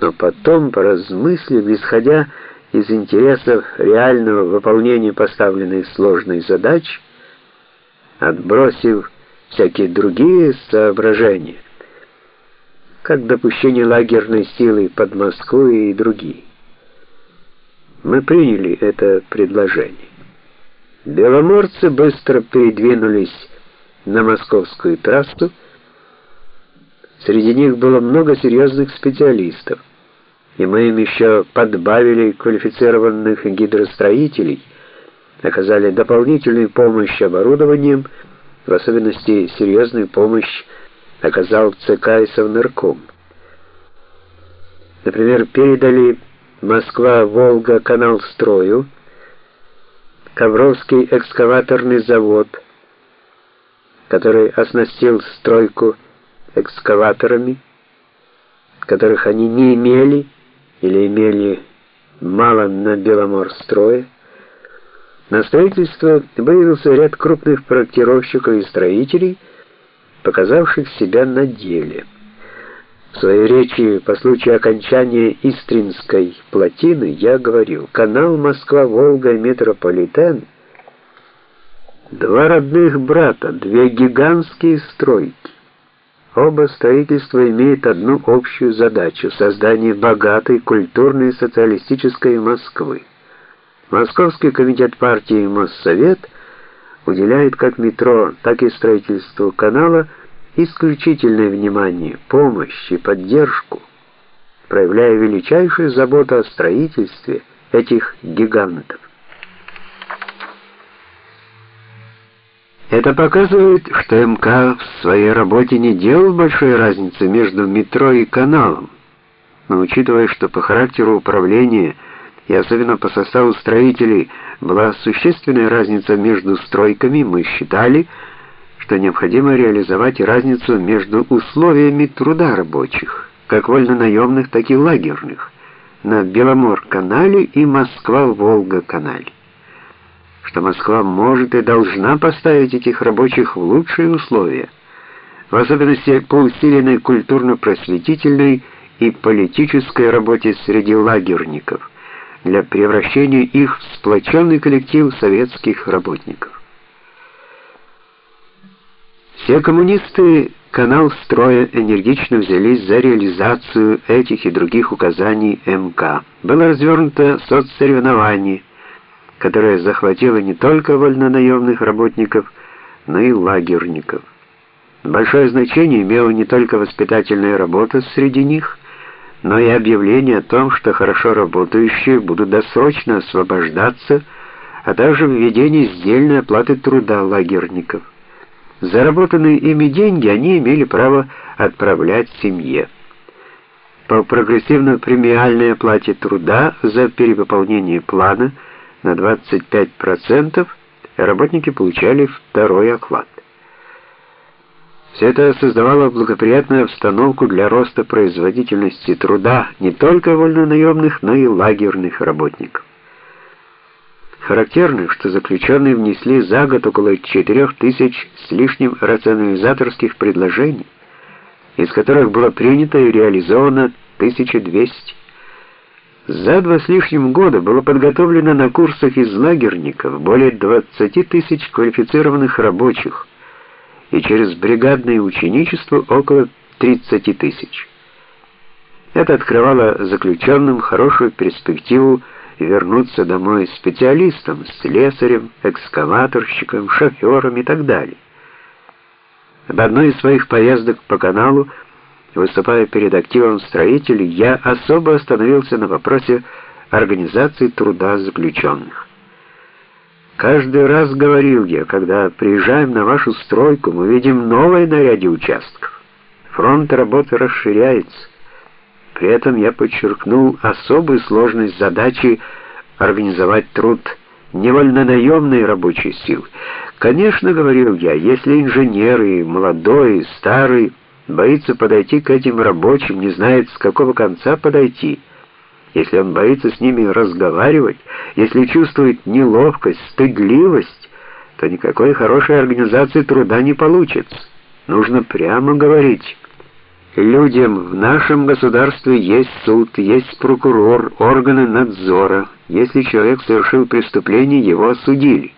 Но потом, поразмыслив, исходя из интересов реального выполнения поставленной сложной задачи, отбросив всякие другие соображения, как допущение лагерной силы под Москву и другие. Мы приняли это предложение. Беломорцы быстро передвинулись на московскую трассу. Среди них было много серьезных специалистов, и мы им еще подбавили квалифицированных гидростроителей, оказали дополнительную помощь оборудованием, в особенности серьезную помощь оказал ЦК и Совнарком. Например, передали Москва-Волга канал строю, Ковровский экскаваторный завод, который оснастил стройку экскаваторами, которых они не имели или имели мало на Беломорстрое. На строительство выявился ряд крупных проектировщиков и строителей, показавших себя на деле. В своей речи по случаю окончания Истринской плотины я говорил, канал Москва-Волга и метрополитен два родных брата, две гигантские стройки. Оба строительства имеют одну общую задачу создание богатой культурной социалистической Москвы. Московский комитет партии Моссовет уделяет как метро, так и строительству канала исключительное внимание, помощь и поддержку, проявляя величайшую заботу о строительстве этих гигантов. Это показывает, что МК в своей работе не делал большой разницы между метро и каналом. Но учитывая, что по характеру управления и особенно по составу строителей была существенная разница между стройками, мы считали, что необходимо реализовать разницу между условиями труда рабочих, как вольнонаемных, так и лагерных, на Беломор-канале и Москва-Волга-канале. Что Москва может и должна поставить этих рабочих в лучшие условия, в особенности по усиленной культурно-просветительной и политической работе среди лагерников, для превращения их в сплоченный коллектив советских работников. Все коммунисты канал строя энергично взялись за реализацию этих и других указаний МК. Было развернуто соцсоревнование, которое захватило не только вольнонаемных работников, но и лагерников. Большое значение имела не только воспитательная работа среди них, но и объявление о том, что хорошо работающие будут досрочно освобождаться, а также введение сдельной оплаты труда лагерников. Заработанные ими деньги они имели право отправлять семье. По прогрессивно-премиальной оплате труда за перевыполнение плана на 25% работники получали второй оклад. Все это создавало благоприятную обстановку для роста производительности труда не только вольнонаемных, но и лагерных работников. Характерно, что заключенные внесли за год около 4000 с лишним рационализаторских предложений, из которых было принято и реализовано 1200. За два с лишним года было подготовлено на курсах из лагерников более 20 тысяч квалифицированных рабочих и через бригадное ученичество около 30 тысяч. Это открывало заключенным хорошую перспективу вернуться домой специалистом, слесарем, экскаваторщиком, шофером и так далее. В одной из своих поездок по каналу, выступая перед активом строителей, я особо остановился на вопросе организации труда заключенных. Каждый раз говорил я, когда приезжаем на вашу стройку, мы видим новое на ряде участков. Фронт работы расширяется. При этом я подчеркнул особую сложность задачи организовать труд невольнонаемной рабочей силы. Конечно, говорил я, если инженер и молодой, старый боится подойти к этим рабочим, не знает, с какого конца подойти, если он боится с ними разговаривать, если чувствует неловкость, стыдливость, то никакой хорошей организации труда не получится. Нужно прямо говорить людям в нашем государстве есть суд, есть прокурор, органы надзора. Если человек совершил преступление, его осудили.